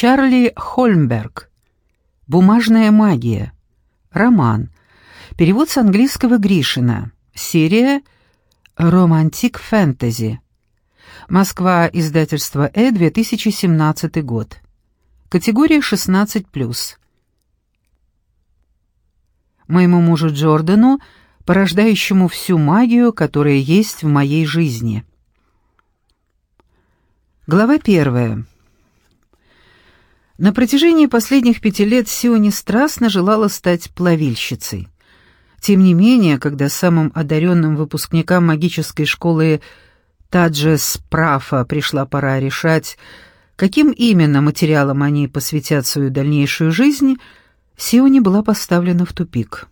Чарли Хольмберг. «Бумажная магия». Роман. Перевод с английского Гришина. Серия «Романтик фэнтези». Москва, издательство «Э», 2017 год. Категория 16+. Моему мужу Джордану, порождающему всю магию, которая есть в моей жизни. Глава первая. На протяжении последних пяти лет Сиони страстно желала стать плавильщицей. Тем не менее, когда самым одаренным выпускникам магической школы Таджес Прафа пришла пора решать, каким именно материалом они посвятят свою дальнейшую жизнь, Сиони была поставлена в тупик.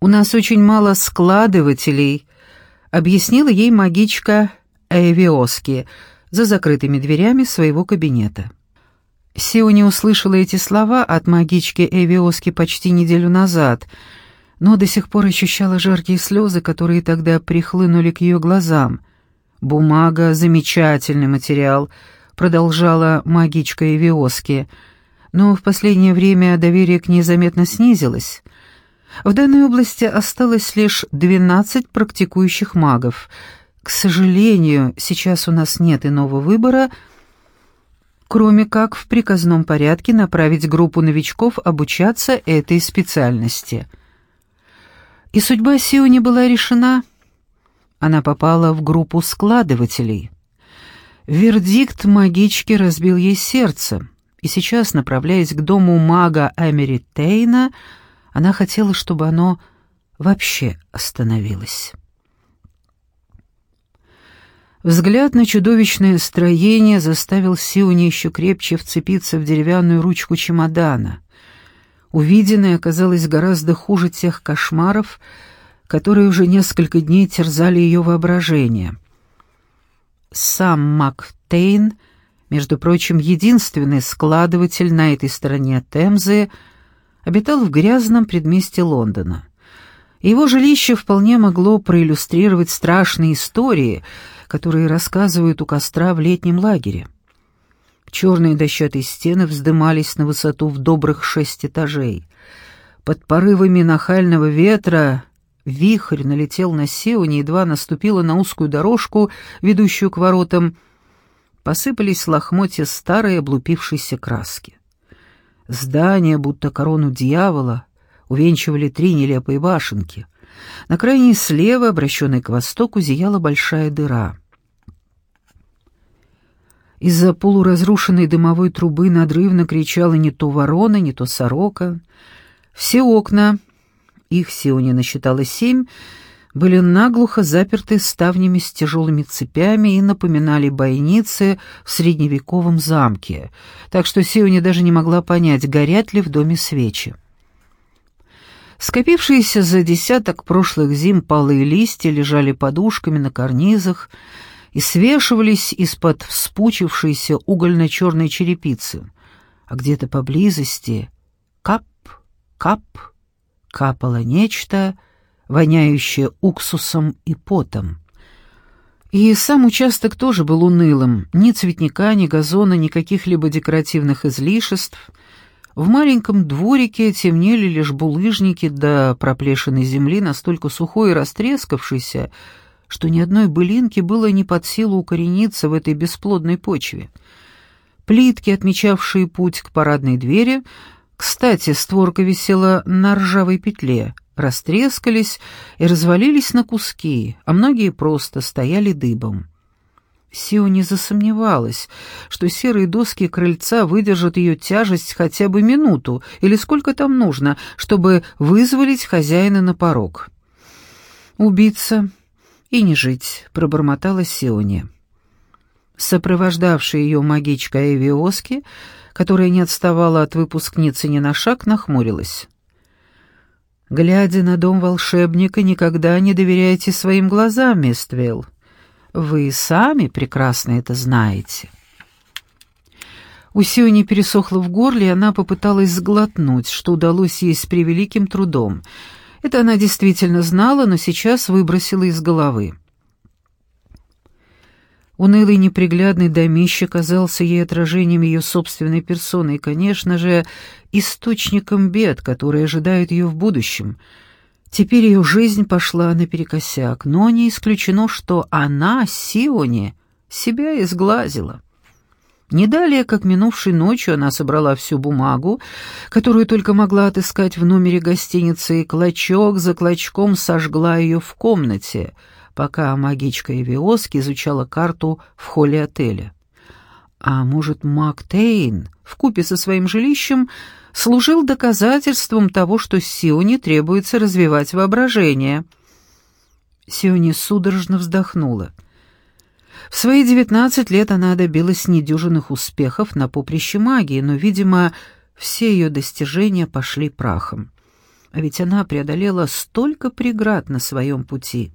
«У нас очень мало складывателей», — объяснила ей магичка Эвиоски за закрытыми дверями своего кабинета. Сиони услышала эти слова от магички Эвиоски почти неделю назад, но до сих пор ощущала жаркие слезы, которые тогда прихлынули к ее глазам. «Бумага — замечательный материал», — продолжала магичка Эвиоски, но в последнее время доверие к ней заметно снизилось. В данной области осталось лишь 12 практикующих магов. К сожалению, сейчас у нас нет иного выбора — кроме как в приказном порядке направить группу новичков обучаться этой специальности. И судьба Сиони была решена. Она попала в группу складывателей. Вердикт магички разбил ей сердце, и сейчас, направляясь к дому мага Эмери Тейна, она хотела, чтобы оно вообще остановилось. Взгляд на чудовищное строение заставил Сиони еще крепче вцепиться в деревянную ручку чемодана. Увиденное оказалось гораздо хуже тех кошмаров, которые уже несколько дней терзали ее воображение. Сам Мактейн, между прочим, единственный складыватель на этой стороне Темзы, обитал в грязном предместе Лондона. Его жилище вполне могло проиллюстрировать страшные истории — которые рассказывают у костра в летнем лагере. Черные дощатые стены вздымались на высоту в добрых шесть этажей. Под порывами нахального ветра вихрь налетел на Сеуни, едва наступила на узкую дорожку, ведущую к воротам. Посыпались лохмотья старой облупившейся краски. Здания, будто корону дьявола, увенчивали три нелепые башенки. На крайней слева, обращенной к востоку, зияла большая дыра. Из-за полуразрушенной дымовой трубы надрывно кричала не то ворона, не то сорока. Все окна, их Сионе насчитала семь, были наглухо заперты ставнями с тяжелыми цепями и напоминали бойницы в средневековом замке, так что Сионе даже не могла понять, горят ли в доме свечи. Скопившиеся за десяток прошлых зим полые листья лежали подушками на карнизах, и свешивались из-под вспучившейся угольно-черной черепицы, а где-то поблизости кап, кап, капало нечто, воняющее уксусом и потом. И сам участок тоже был унылым, ни цветника, ни газона, ни каких-либо декоративных излишеств. В маленьком дворике темнели лишь булыжники до проплешиной земли, настолько сухой и растрескавшейся, что ни одной былинки было не под силу укорениться в этой бесплодной почве. Плитки, отмечавшие путь к парадной двери, кстати, створка висела на ржавой петле, растрескались и развалились на куски, а многие просто стояли дыбом. Сио не засомневалась, что серые доски крыльца выдержат ее тяжесть хотя бы минуту или сколько там нужно, чтобы вызволить хозяина на порог. Убийца и не жить», — пробормотала Сиони. Сопровождавшая ее магичка Эвиоски, которая не отставала от выпускницы ни на шаг, нахмурилась. «Глядя на дом волшебника, никогда не доверяйте своим глазам, Миствелл. Вы сами прекрасно это знаете». У Сиони пересохло в горле, и она попыталась сглотнуть, что удалось ей с превеликим трудом — это она действительно знала, но сейчас выбросила из головы. Унылый неприглядный домище казался ей отражением ее собственной персоны и, конечно же, источником бед, которые ожидают ее в будущем. Теперь ее жизнь пошла наперекосяк, но не исключено, что она, Сионе, себя изглазила. Не далее, как минувшей ночью, она собрала всю бумагу, которую только могла отыскать в номере гостиницы, и клочок за клочком сожгла ее в комнате, пока магичка Эвиоски изучала карту в холле отеля. А может, Мак Тейн, вкупе со своим жилищем, служил доказательством того, что Сионе требуется развивать воображение. Сионе судорожно вздохнула. В свои девятнадцать лет она добилась недюжинных успехов на поприще магии, но, видимо, все ее достижения пошли прахом. А ведь она преодолела столько преград на своем пути.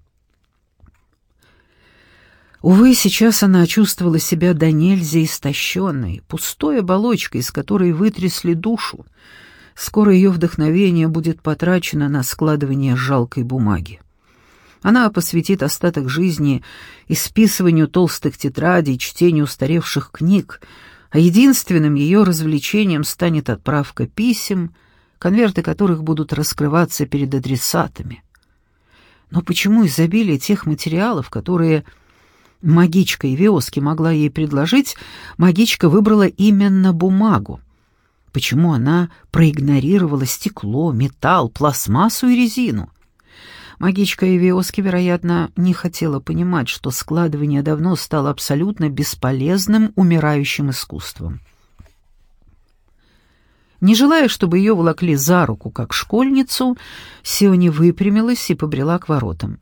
Увы, сейчас она чувствовала себя до нельзя истощенной, пустой оболочкой, из которой вытрясли душу. Скоро ее вдохновение будет потрачено на складывание жалкой бумаги. Она посвятит остаток жизни исписыванию толстых тетрадей, чтению устаревших книг, а единственным ее развлечением станет отправка писем, конверты которых будут раскрываться перед адресатами. Но почему изобилие тех материалов, которые магичка Ивиоски могла ей предложить, магичка выбрала именно бумагу? Почему она проигнорировала стекло, металл, пластмассу и резину? Магичка Эвиоски, вероятно, не хотела понимать, что складывание давно стало абсолютно бесполезным, умирающим искусством. Не желая, чтобы ее волокли за руку, как школьницу, Сиони выпрямилась и побрела к воротам.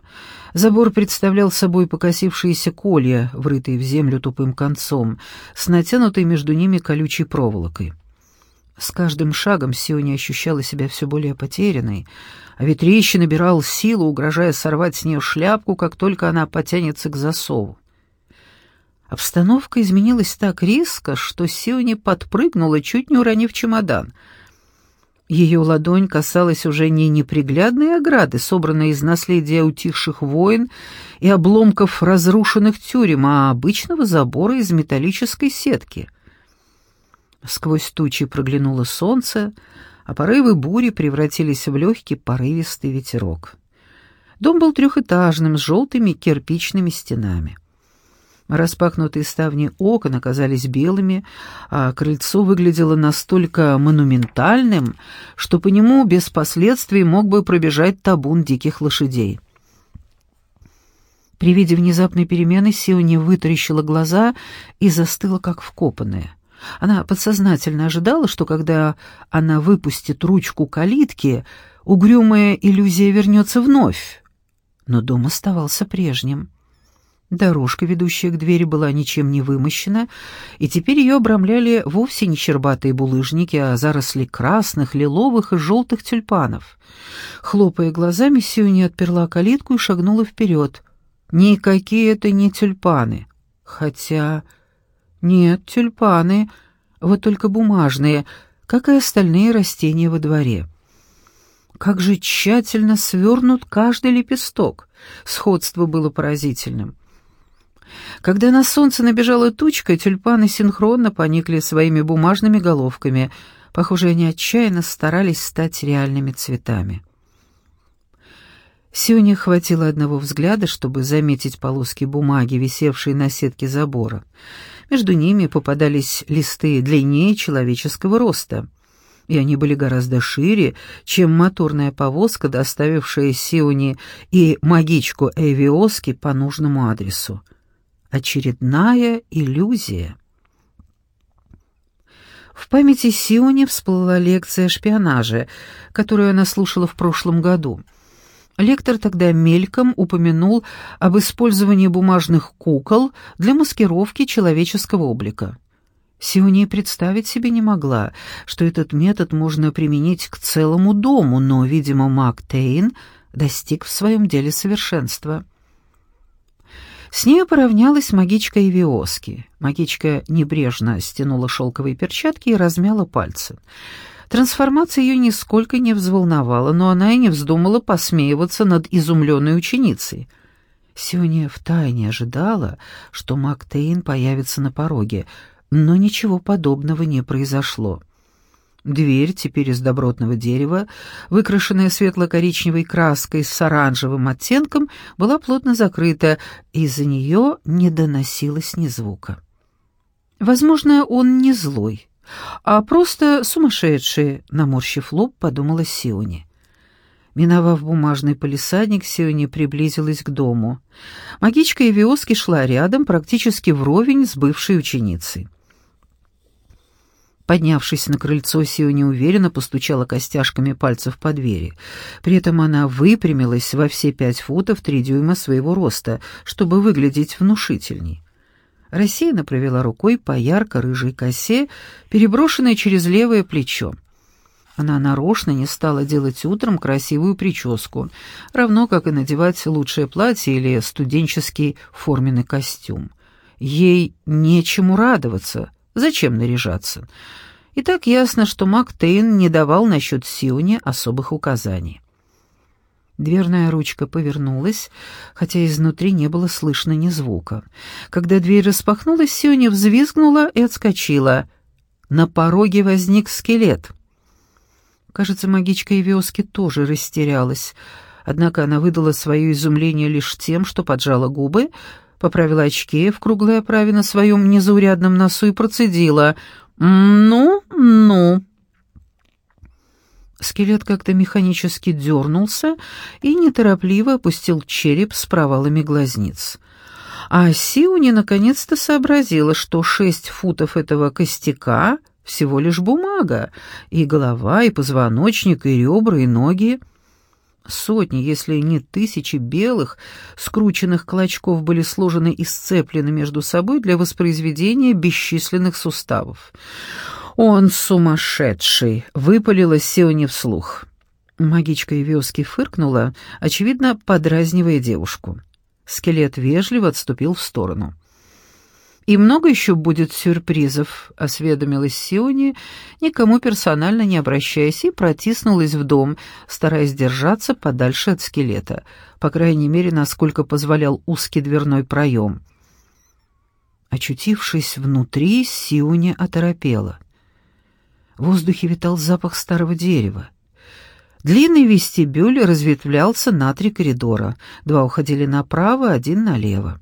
Забор представлял собой покосившиеся колья, врытые в землю тупым концом, с натянутой между ними колючей проволокой. С каждым шагом Сиони ощущала себя все более потерянной, а ветрище набирал силу, угрожая сорвать с нее шляпку, как только она потянется к засову. Обстановка изменилась так резко, что Сиони подпрыгнула, чуть не уронив чемодан. Ее ладонь касалась уже не неприглядной ограды, собранной из наследия утихших войн и обломков разрушенных тюрем, а обычного забора из металлической сетки — Сквозь тучи проглянуло солнце, а порывы бури превратились в легкий порывистый ветерок. Дом был трехэтажным, с желтыми кирпичными стенами. Распахнутые ставни окон оказались белыми, а крыльцо выглядело настолько монументальным, что по нему без последствий мог бы пробежать табун диких лошадей. При виде внезапной перемены Сиони вытаращила глаза и застыла, как вкопанная. Она подсознательно ожидала, что когда она выпустит ручку калитки, угрюмая иллюзия вернется вновь. Но дом оставался прежним. Дорожка, ведущая к двери, была ничем не вымощена, и теперь ее обрамляли вовсе не щербатые булыжники, а заросли красных, лиловых и желтых тюльпанов. Хлопая глазами, Сюни отперла калитку и шагнула вперед. Никакие это не тюльпаны. Хотя... Нет, тюльпаны, вот только бумажные, как и остальные растения во дворе. Как же тщательно свернут каждый лепесток. Сходство было поразительным. Когда на солнце набежала тучка, тюльпаны синхронно поникли своими бумажными головками. Похоже, они отчаянно старались стать реальными цветами. Сёне хватило одного взгляда, чтобы заметить полоски бумаги, висевшие на сетке забора. Между ними попадались листы длиннее человеческого роста, и они были гораздо шире, чем моторная повозка, доставившая Сиони и магичку Эвиоски по нужному адресу. Очередная иллюзия. В памяти Сиони всплыла лекция о шпионаже, которую она слушала в прошлом году — Лектор тогда мельком упомянул об использовании бумажных кукол для маскировки человеческого облика. Сиони представить себе не могла, что этот метод можно применить к целому дому, но, видимо, Мак Тейн достиг в своем деле совершенства. С ней поравнялась магичка Ивиоски. Магичка небрежно стянула шелковые перчатки и размяла пальцы. Трансформация ее нисколько не взволновала, но она и не вздумала посмеиваться над изумленной ученицей. Сиония втайне ожидала, что Мактейн появится на пороге, но ничего подобного не произошло. Дверь, теперь из добротного дерева, выкрашенная светло-коричневой краской с оранжевым оттенком, была плотно закрыта, и из-за нее не доносилось ни звука. Возможно, он не злой, а просто сумасшедший, наморщив лоб, подумала Сиони. Миновав бумажный полисадник, Сиони приблизилась к дому. Магичка и Виоски шла рядом, практически вровень с бывшей ученицей. Поднявшись на крыльцо, Сио неуверенно постучала костяшками пальцев по двери. При этом она выпрямилась во все пять футов три дюйма своего роста, чтобы выглядеть внушительней. Рассеянно провела рукой по ярко-рыжей косе, переброшенной через левое плечо. Она нарочно не стала делать утром красивую прическу, равно как и надевать лучшее платье или студенческий форменный костюм. Ей нечему радоваться, Зачем наряжаться? И так ясно, что Мак Тейн не давал насчет Сиони особых указаний. Дверная ручка повернулась, хотя изнутри не было слышно ни звука. Когда дверь распахнулась, Сиони взвизгнула и отскочила. На пороге возник скелет. Кажется, магичка Ивиоски тоже растерялась, однако она выдала свое изумление лишь тем, что поджала губы, поправила очки в круглой оправе на своем незаурядном носу и процедила «Ну, ну». Скелет как-то механически дернулся и неторопливо опустил череп с провалами глазниц. А Сиуни наконец-то сообразила, что шесть футов этого костяка — всего лишь бумага, и голова, и позвоночник, и ребра, и ноги — Сотни, если не тысячи белых, скрученных клочков были сложены и сцеплены между собой для воспроизведения бесчисленных суставов. «Он сумасшедший!» — выпалила Сиони вслух. Магичка Ивиоски фыркнула, очевидно, подразнивая девушку. Скелет вежливо отступил в сторону. «И много еще будет сюрпризов», — осведомилась Сиони, никому персонально не обращаясь, и протиснулась в дом, стараясь держаться подальше от скелета, по крайней мере, насколько позволял узкий дверной проем. Очутившись внутри, Сиони оторопела. В воздухе витал запах старого дерева. Длинный вестибюль разветвлялся на три коридора, два уходили направо, один налево.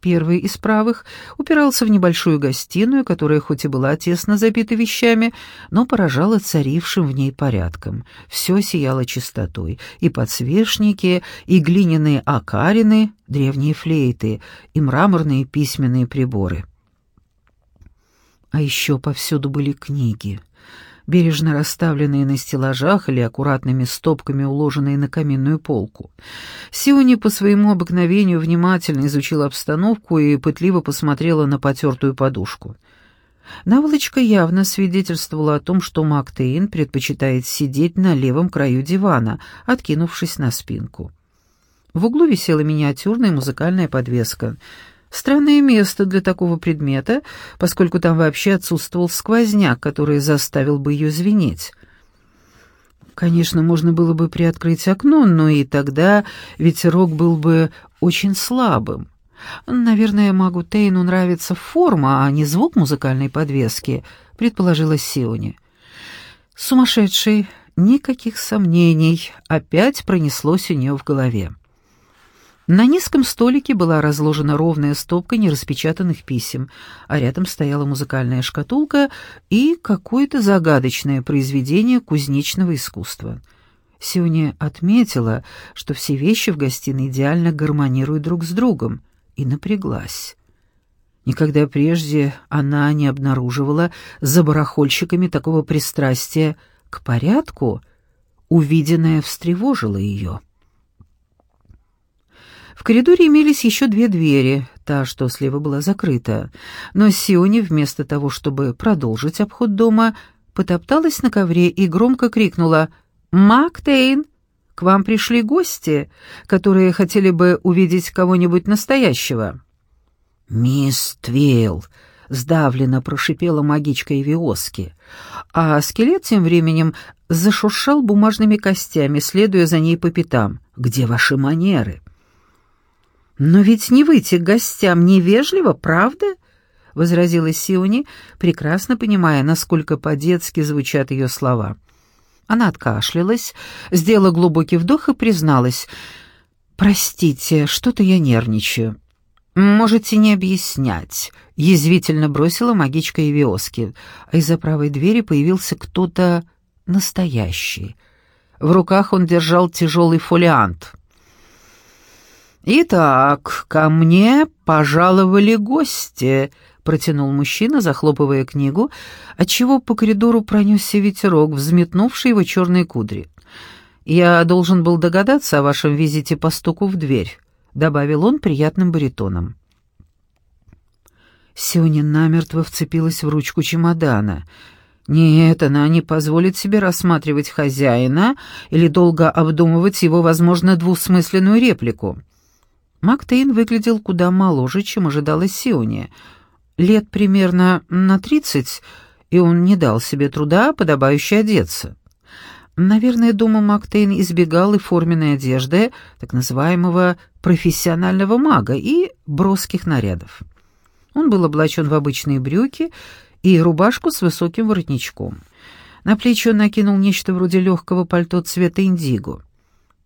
Первый из правых упирался в небольшую гостиную, которая хоть и была тесно забита вещами, но поражала царившим в ней порядком. Все сияло чистотой, и подсвечники, и глиняные окарины, древние флейты, и мраморные письменные приборы. А еще повсюду были книги — бережно расставленные на стеллажах или аккуратными стопками уложенные на каминную полку. Сиони по своему обыкновению внимательно изучила обстановку и пытливо посмотрела на потертую подушку. Наволочка явно свидетельствовала о том, что Мактейн предпочитает сидеть на левом краю дивана, откинувшись на спинку. В углу висела миниатюрная музыкальная подвеска — Странное место для такого предмета, поскольку там вообще отсутствовал сквозняк, который заставил бы ее звенеть. Конечно, можно было бы приоткрыть окно, но и тогда ветерок был бы очень слабым. Наверное, магу Тейну нравится форма, а не звук музыкальной подвески, предположила Сиони. Сумасшедший, никаких сомнений, опять пронеслось у нее в голове. На низком столике была разложена ровная стопка нераспечатанных писем, а рядом стояла музыкальная шкатулка и какое-то загадочное произведение кузнечного искусства. Сиония отметила, что все вещи в гостиной идеально гармонируют друг с другом, и напряглась. Никогда прежде она не обнаруживала за барахольщиками такого пристрастия к порядку, увиденное встревожило ее. В коридоре имелись еще две двери, та, что слева была закрыта, но Сиони вместо того, чтобы продолжить обход дома, потопталась на ковре и громко крикнула «Мактейн, к вам пришли гости, которые хотели бы увидеть кого-нибудь настоящего». «Мисс Твейл», — сдавленно прошипела магичка Эвиоски, а скелет тем временем зашуршал бумажными костями, следуя за ней по пятам. «Где ваши манеры?» «Но ведь не выйти к гостям невежливо, правда?» — возразила Сиони, прекрасно понимая, насколько по-детски звучат ее слова. Она откашлялась, сделала глубокий вдох и призналась. «Простите, что-то я нервничаю». «Можете не объяснять», — язвительно бросила магичка Евиоски, а из-за правой двери появился кто-то настоящий. В руках он держал тяжелый фолиант. «Итак, ко мне пожаловали гости», — протянул мужчина, захлопывая книгу, отчего по коридору пронесся ветерок, взметнувший его черные кудри. «Я должен был догадаться о вашем визите по стуку в дверь», — добавил он приятным баритоном. Сёня намертво вцепилась в ручку чемодана. Нет, она не позволит себе рассматривать хозяина или долго обдумывать его, возможно, двусмысленную реплику. Мактейн выглядел куда моложе, чем ожидалось Сионе — лет примерно на тридцать, и он не дал себе труда подобающе одеться. Наверное, дома Мактейн избегал и форменной одежды, так называемого профессионального мага, и броских нарядов. Он был облачен в обычные брюки и рубашку с высоким воротничком. На плечи он накинул нечто вроде легкого пальто цвета индиго.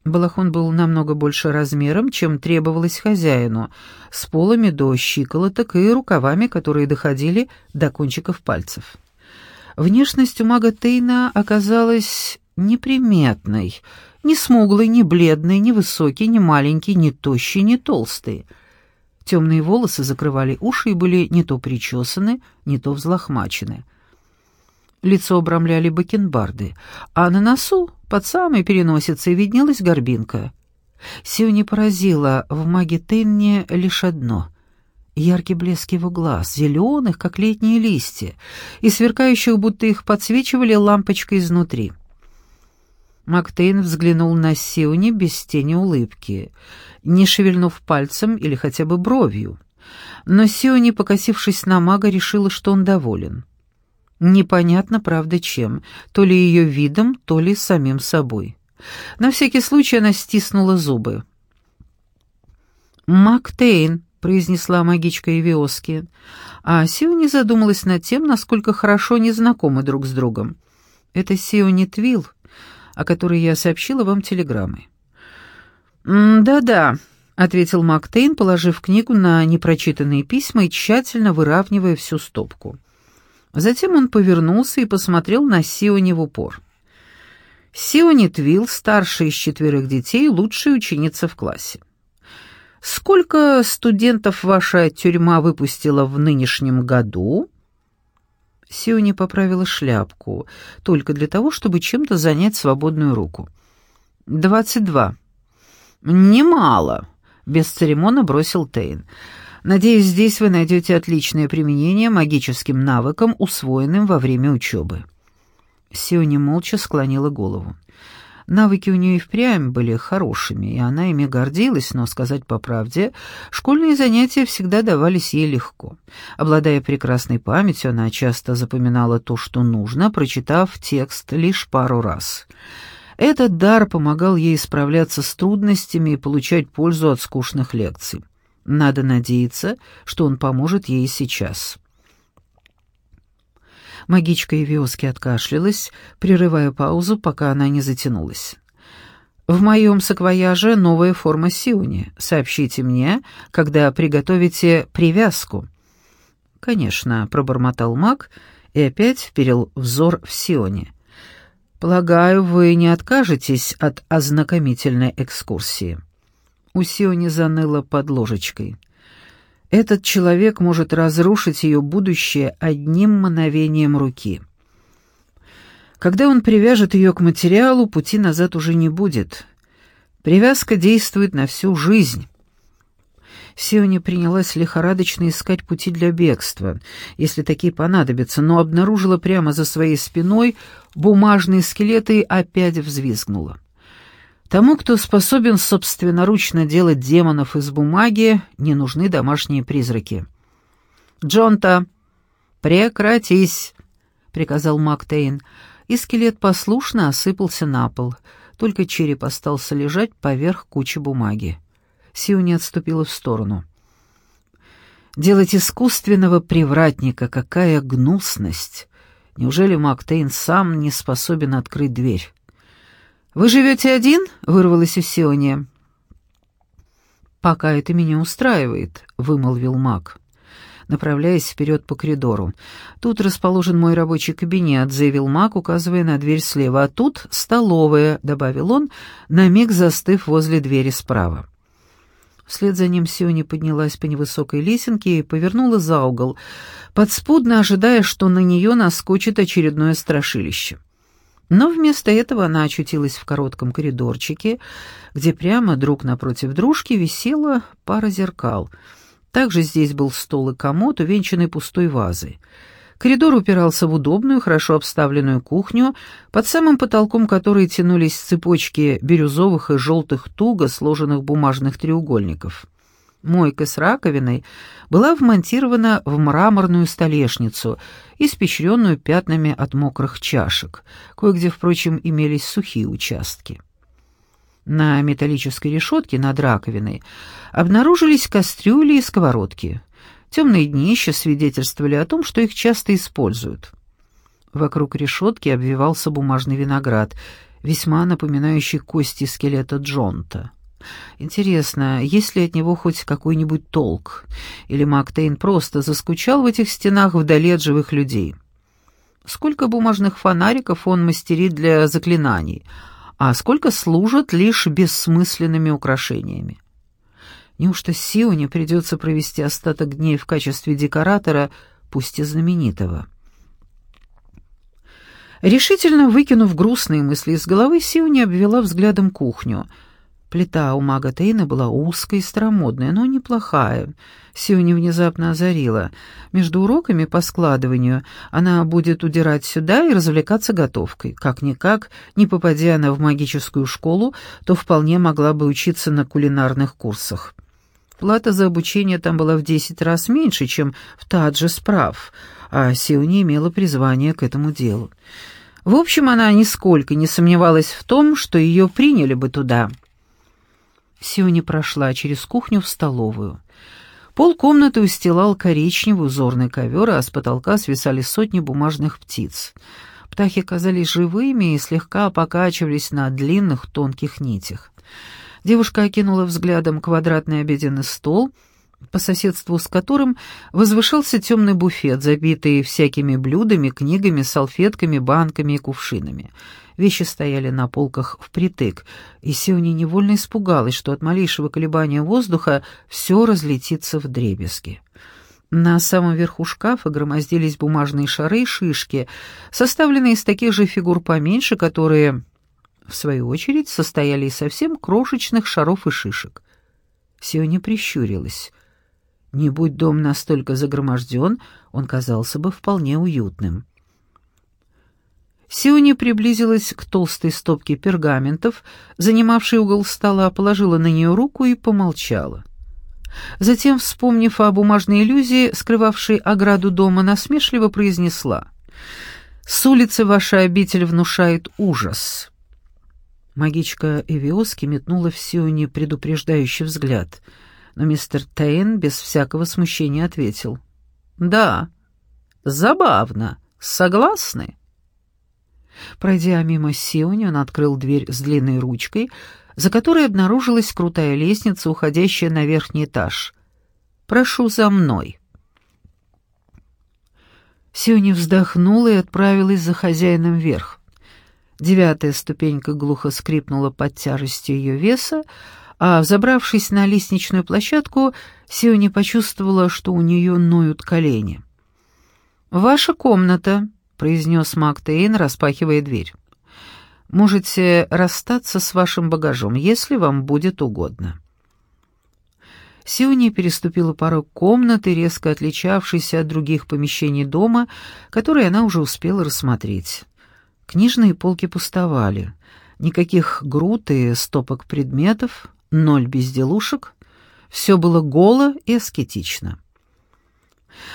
Балахон был намного больше размером, чем требовалось хозяину, с полами до щиколоток и рукавами, которые доходили до кончиков пальцев. Внешность у мага Тейна оказалась неприметной, ни смуглый, ни бледный, ни высокий, ни маленький, ни тощий, ни толстый. Темные волосы закрывали уши и были не то причесаны, не то взлохмачены. Лицо обрамляли бакенбарды, а на носу, под самой переносицей, виднелась горбинка. Сиони поразила в маге Тенне лишь одно — яркий блеск его глаз, зеленых, как летние листья, и сверкающих, будто их подсвечивали лампочкой изнутри. Мактейн взглянул на Сиони без тени улыбки, не шевельнув пальцем или хотя бы бровью. Но Сиони, покосившись на мага, решила, что он доволен. Непонятно, правда, чем, то ли ее видом, то ли самим собой. На всякий случай она стиснула зубы. «Мактейн», — произнесла магичка Эвиоски, а Сиони задумалась над тем, насколько хорошо они знакомы друг с другом. «Это Сиони Твилл, о которой я сообщила вам телеграммой». «Да-да», — ответил Мактейн, положив книгу на непрочитанные письма и тщательно выравнивая всю стопку. Затем он повернулся и посмотрел на Сиони в упор. Сиони Твилл, старшая из четверых детей, лучшая ученица в классе. «Сколько студентов ваша тюрьма выпустила в нынешнем году?» Сиони поправила шляпку, только для того, чтобы чем-то занять свободную руку. «Двадцать два». «Немало», — без церемона бросил Тейн. Надеюсь, здесь вы найдете отличное применение магическим навыкам, усвоенным во время учебы». Сиони молча склонила голову. Навыки у нее и впрямь были хорошими, и она ими гордилась, но, сказать по правде, школьные занятия всегда давались ей легко. Обладая прекрасной памятью, она часто запоминала то, что нужно, прочитав текст лишь пару раз. Этот дар помогал ей справляться с трудностями и получать пользу от скучных лекций. Надо надеяться, что он поможет ей сейчас. Магичка Евиоски откашлялась, прерывая паузу, пока она не затянулась. «В моем саквояже новая форма сиуни. Сообщите мне, когда приготовите привязку». «Конечно», — пробормотал маг и опять вперил взор в сионе. «Полагаю, вы не откажетесь от ознакомительной экскурсии». У Сиони заныло под ложечкой. Этот человек может разрушить ее будущее одним мановением руки. Когда он привяжет ее к материалу, пути назад уже не будет. Привязка действует на всю жизнь. Сиони принялась лихорадочно искать пути для бегства, если такие понадобятся, но обнаружила прямо за своей спиной бумажные скелеты и опять взвизгнула. Тому, кто способен собственноручно делать демонов из бумаги, не нужны домашние призраки. «Джонта, прекратись!» — приказал Мактейн, и скелет послушно осыпался на пол, только череп остался лежать поверх кучи бумаги. Сиони отступила в сторону. «Делать искусственного привратника — какая гнусность! Неужели Мактейн сам не способен открыть дверь?» «Вы живете один?» — вырвалась у Сиони. «Пока это меня устраивает», — вымолвил маг направляясь вперед по коридору. «Тут расположен мой рабочий кабинет», — заявил Мак, указывая на дверь слева. «А тут столовая», — добавил он, на миг застыв возле двери справа. Вслед за ним Сиони поднялась по невысокой лесенке и повернула за угол, подспудно ожидая, что на нее наскочит очередное страшилище. Но вместо этого она очутилась в коротком коридорчике, где прямо друг напротив дружки висела пара зеркал — также здесь был стол и комод, увенчанный пустой вазой. Коридор упирался в удобную, хорошо обставленную кухню, под самым потолком которой тянулись цепочки бирюзовых и желтых туго сложенных бумажных треугольников. Мойка с раковиной была вмонтирована в мраморную столешницу, испещренную пятнами от мокрых чашек. Кое-где, впрочем, имелись сухие участки. На металлической решетке над раковиной обнаружились кастрюли и сковородки. Темные днища свидетельствовали о том, что их часто используют. Вокруг решетки обвивался бумажный виноград, весьма напоминающий кости скелета Джонта. Интересно, есть ли от него хоть какой-нибудь толк? Или Мактейн просто заскучал в этих стенах вдали от живых людей? Сколько бумажных фонариков он мастерит для заклинаний — а сколько служат лишь бессмысленными украшениями. Неужто Сионе придется провести остаток дней в качестве декоратора, пусть и знаменитого? Решительно выкинув грустные мысли из головы, Сионе обвела взглядом кухню — Плита у мага Тейна была узкой и старомодная, но неплохая. Сиони внезапно озарила. Между уроками по складыванию она будет удирать сюда и развлекаться готовкой. Как-никак, не попадя она в магическую школу, то вполне могла бы учиться на кулинарных курсах. Плата за обучение там была в десять раз меньше, чем в Тадже справ, а Сиони имела призвание к этому делу. В общем, она нисколько не сомневалась в том, что ее приняли бы туда — Сиони прошла через кухню в столовую. Пол комнаты устилал коричневый узорный ковер, а с потолка свисали сотни бумажных птиц. Птахи казались живыми и слегка покачивались на длинных тонких нитях. Девушка окинула взглядом квадратный обеденный стол, по соседству с которым возвышался темный буфет, забитый всякими блюдами, книгами, салфетками, банками и кувшинами. Вещи стояли на полках впритык, и Сиони невольно испугалась, что от малейшего колебания воздуха все разлетится в дребезги. На самом верху шкафа громоздились бумажные шары и шишки, составленные из таких же фигур поменьше, которые, в свою очередь, состояли из совсем крошечных шаров и шишек. Сиони прищурилась. Не будь дом настолько загроможден, он казался бы вполне уютным. Сиони приблизилась к толстой стопке пергаментов, занимавшей угол стола, положила на нее руку и помолчала. Затем, вспомнив о бумажной иллюзии, скрывавшей ограду дома, насмешливо произнесла «С улицы ваша обитель внушает ужас». Магичка Эвиоски метнула в Сиони предупреждающий взгляд, но мистер Тейн без всякого смущения ответил «Да, забавно, согласны?» Пройдя мимо Сиони, он открыл дверь с длинной ручкой, за которой обнаружилась крутая лестница, уходящая на верхний этаж. «Прошу за мной». Сиони вздохнула и отправилась за хозяином вверх. Девятая ступенька глухо скрипнула под тяжестью ее веса, а, взобравшись на лестничную площадку, Сиони почувствовала, что у нее ноют колени. «Ваша комната», — произнес Мак Тейн, распахивая дверь. «Можете расстаться с вашим багажом, если вам будет угодно». Сиони переступила порог комнаты, резко отличавшейся от других помещений дома, которые она уже успела рассмотреть. Книжные полки пустовали. Никаких груд и стопок предметов, ноль безделушек. Все было голо и аскетично.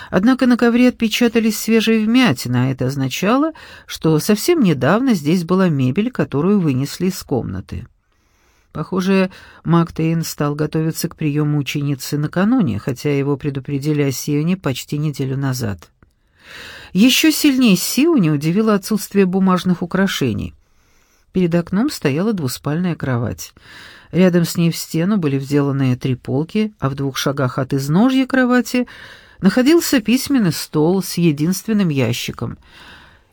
Однако на ковре отпечатались свежие вмятины, а это означало, что совсем недавно здесь была мебель, которую вынесли из комнаты. Похоже, Мактейн стал готовиться к приему ученицы накануне, хотя его предупредили о Сионе почти неделю назад. Еще сильнее Сионе удивило отсутствие бумажных украшений. Перед окном стояла двуспальная кровать. Рядом с ней в стену были вделаны три полки, а в двух шагах от изножья кровати находился письменный стол с единственным ящиком.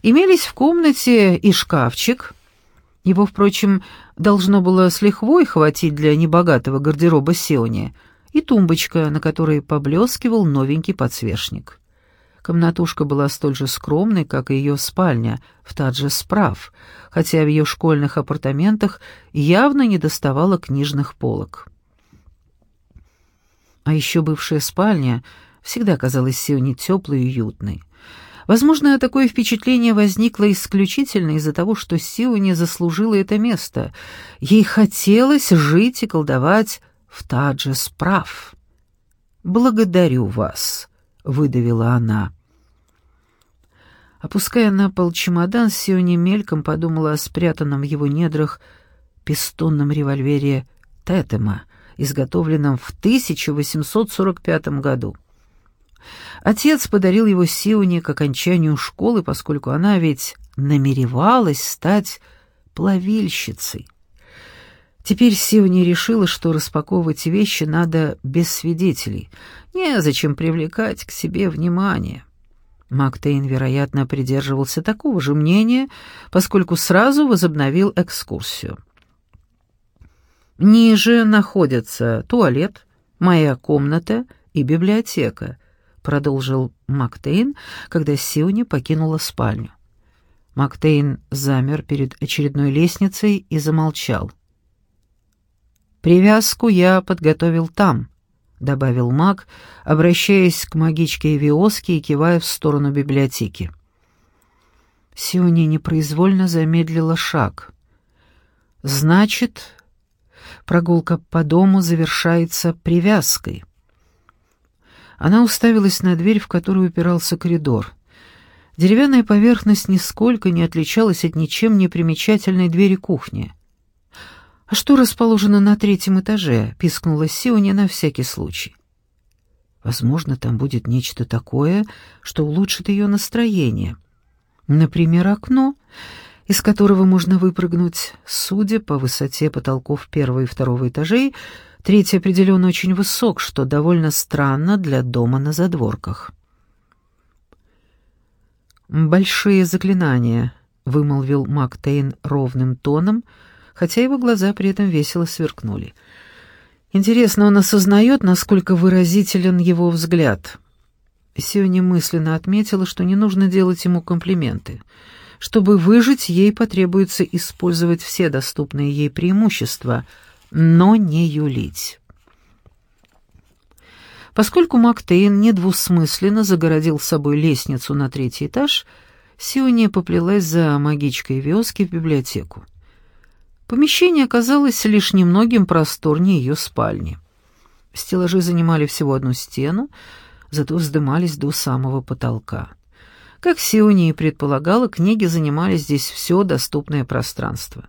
Имелись в комнате и шкафчик. Его, впрочем, должно было с лихвой хватить для небогатого гардероба Сеони, и тумбочка, на которой поблескивал новенький подсвечник. Комнатушка была столь же скромной, как и ее спальня, в Тадже справ, хотя в ее школьных апартаментах явно не доставало книжных полок. А еще бывшая спальня всегда казалась Сионе теплой и уютной. Возможно, такое впечатление возникло исключительно из-за того, что Сионе заслужила это место. Ей хотелось жить и колдовать в Тадже справ. «Благодарю вас», — выдавила она. Опуская на пол чемодан, Сиони мельком подумала о спрятанном в его недрах пистонном револьвере Тетема, изготовленном в 1845 году. Отец подарил его Сионе к окончанию школы, поскольку она ведь намеревалась стать плавильщицей. Теперь Сиони решила, что распаковывать вещи надо без свидетелей. Незачем привлекать к себе внимание. Мактейн, вероятно, придерживался такого же мнения, поскольку сразу возобновил экскурсию. «Ниже находятся туалет, моя комната и библиотека», — продолжил Мактейн, когда Сиони покинула спальню. Мактейн замер перед очередной лестницей и замолчал. «Привязку я подготовил там», — добавил маг, обращаясь к магичке Виоске и кивая в сторону библиотеки. Сиони непроизвольно замедлила шаг. «Значит, прогулка по дому завершается привязкой». Она уставилась на дверь, в которую упирался коридор. Деревянная поверхность нисколько не отличалась от ничем не примечательной двери кухни. «А что расположено на третьем этаже?» — пискнула Сиони на всякий случай. «Возможно, там будет нечто такое, что улучшит ее настроение. Например, окно, из которого можно выпрыгнуть. Судя по высоте потолков первого и второго этажей, третий определенно очень высок, что довольно странно для дома на задворках». «Большие заклинания», — вымолвил Мактейн ровным тоном — хотя его глаза при этом весело сверкнули. Интересно, он осознает, насколько выразителен его взгляд. Сиони мысленно отметила, что не нужно делать ему комплименты. Чтобы выжить, ей потребуется использовать все доступные ей преимущества, но не юлить. Поскольку Мактейн недвусмысленно загородил собой лестницу на третий этаж, Сиони поплелась за магичкой Виоски в библиотеку. Помещение оказалось лишь немногим просторнее ее спальни. Стеллажи занимали всего одну стену, зато вздымались до самого потолка. Как Сиони и предполагала, книги занимали здесь все доступное пространство.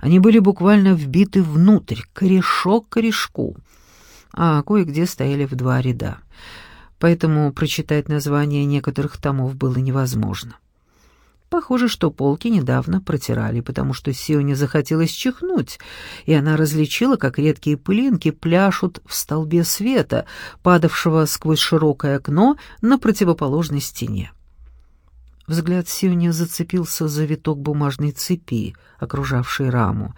Они были буквально вбиты внутрь, корешок к корешку, а кое-где стояли в два ряда. Поэтому прочитать названия некоторых томов было невозможно. Похоже, что полки недавно протирали, потому что Сионе захотелось чихнуть, и она различила, как редкие пылинки пляшут в столбе света, падавшего сквозь широкое окно на противоположной стене. Взгляд Сионе зацепился за виток бумажной цепи, окружавшей раму,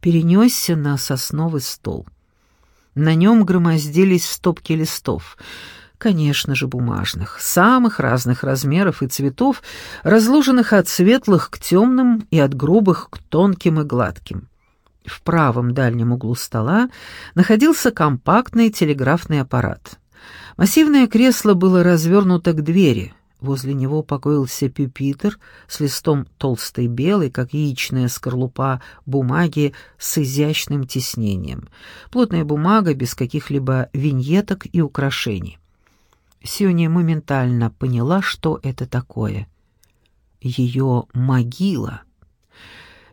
перенесся на сосновый стол. На нем громоздились стопки листов — конечно же, бумажных, самых разных размеров и цветов, разложенных от светлых к темным и от грубых к тонким и гладким. В правом дальнем углу стола находился компактный телеграфный аппарат. Массивное кресло было развернуто к двери. Возле него покоился пюпитр с листом толстой белой, как яичная скорлупа, бумаги с изящным тиснением. Плотная бумага без каких-либо виньеток и украшений. Сюня моментально поняла, что это такое. Ее могила.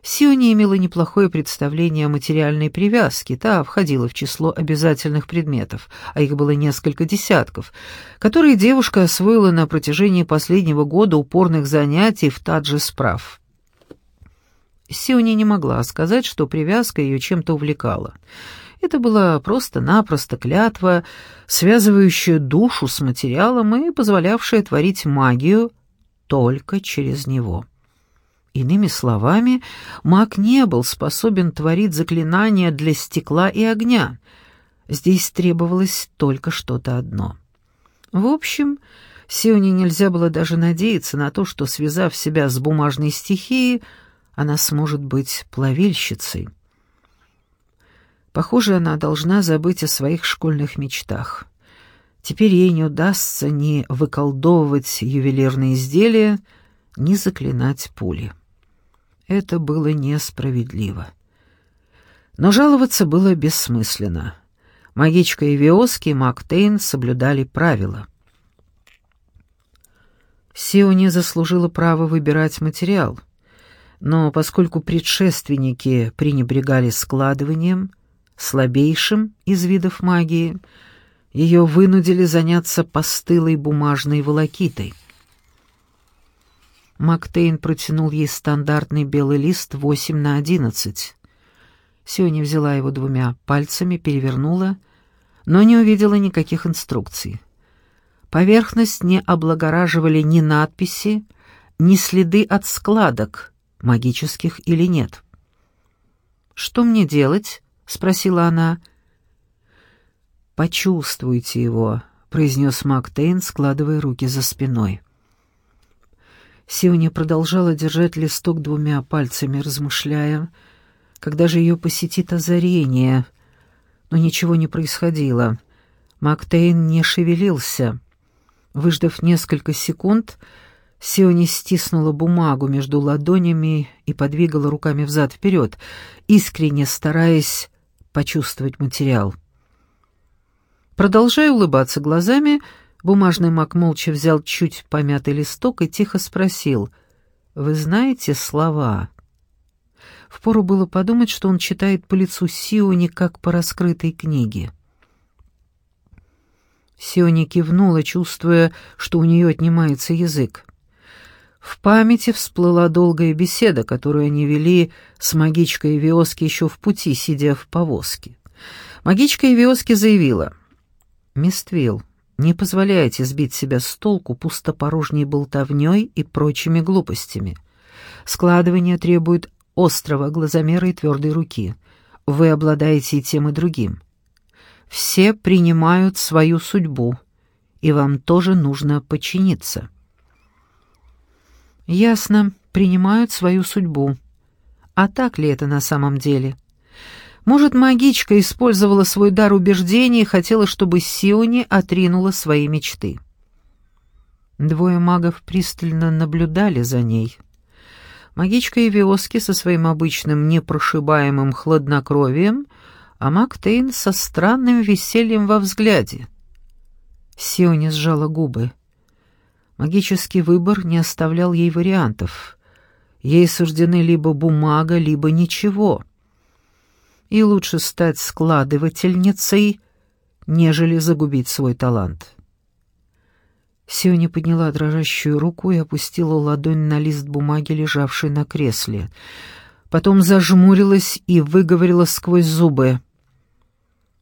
Сиони имела неплохое представление о материальной привязке, та входила в число обязательных предметов, а их было несколько десятков, которые девушка освоила на протяжении последнего года упорных занятий в Тадже справ. Сиони не могла сказать, что привязка ее чем-то увлекала. Это была просто-напросто клятва, связывающая душу с материалом и позволявшая творить магию только через него. Иными словами, маг не был способен творить заклинания для стекла и огня. Здесь требовалось только что-то одно. В общем, Сионе нельзя было даже надеяться на то, что, связав себя с бумажной стихией, она сможет быть плавильщицей. Похоже, она должна забыть о своих школьных мечтах. Теперь ей не удастся ни выколдовывать ювелирные изделия, ни заклинать пули. Это было несправедливо. Но жаловаться было бессмысленно. Магичка и Виоски и Мактейн соблюдали правила. Сиони заслужила право выбирать материал, но поскольку предшественники пренебрегали складыванием, слабейшим из видов магии, ее вынудили заняться постылой бумажной волокитой — Мактейн протянул ей стандартный белый лист 8 на 11. Сиони взяла его двумя пальцами, перевернула, но не увидела никаких инструкций. Поверхность не облагораживали ни надписи, ни следы от складок, магических или нет. «Что мне делать?» — спросила она. «Почувствуйте его», — произнес Мактейн, складывая руки за спиной. Сиони продолжала держать листок двумя пальцами, размышляя, когда же ее посетит озарение. Но ничего не происходило. Мактейн не шевелился. Выждав несколько секунд, Сиони стиснула бумагу между ладонями и подвигала руками взад-вперед, искренне стараясь почувствовать материал. Продолжая улыбаться глазами, Бумажный маг молча взял чуть помятый листок и тихо спросил, «Вы знаете слова?» Впору было подумать, что он читает по лицу Сиони, как по раскрытой книге. Сиони кивнула, чувствуя, что у нее отнимается язык. В памяти всплыла долгая беседа, которую они вели с магичкой Виоски еще в пути, сидя в повозке. Магичка Виоски заявила, «Миствил, не позволяйте сбить себя с толку пустопорожней болтовней и прочими глупостями. Складывание требует острого глазомера и твердой руки. Вы обладаете и тем, и другим. Все принимают свою судьбу, и вам тоже нужно подчиниться. Ясно, принимают свою судьбу. А так ли это на самом деле? Может, магичка использовала свой дар убеждения и хотела, чтобы Сиони отринула свои мечты. Двое магов пристально наблюдали за ней. Магичка и Виоски со своим обычным непрошибаемым хладнокровием, а маг Тейн со странным весельем во взгляде. Сиони сжала губы. Магический выбор не оставлял ей вариантов. Ей суждены либо бумага, либо ничего — и лучше стать складывательницей, нежели загубить свой талант. Сиони подняла дрожащую руку и опустила ладонь на лист бумаги, лежавший на кресле. Потом зажмурилась и выговорила сквозь зубы.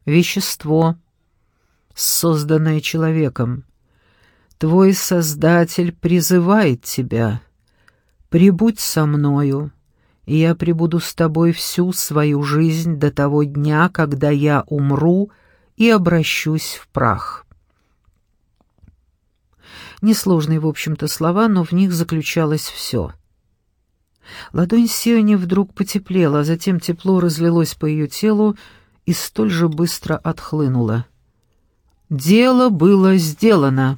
«Вещество, созданное человеком. Твой Создатель призывает тебя. Прибудь со мною» и я пребуду с тобой всю свою жизнь до того дня, когда я умру и обращусь в прах». Несложные, в общем-то, слова, но в них заключалось все. Ладонь Сиони вдруг потеплела, а затем тепло разлилось по ее телу и столь же быстро отхлынуло. «Дело было сделано!»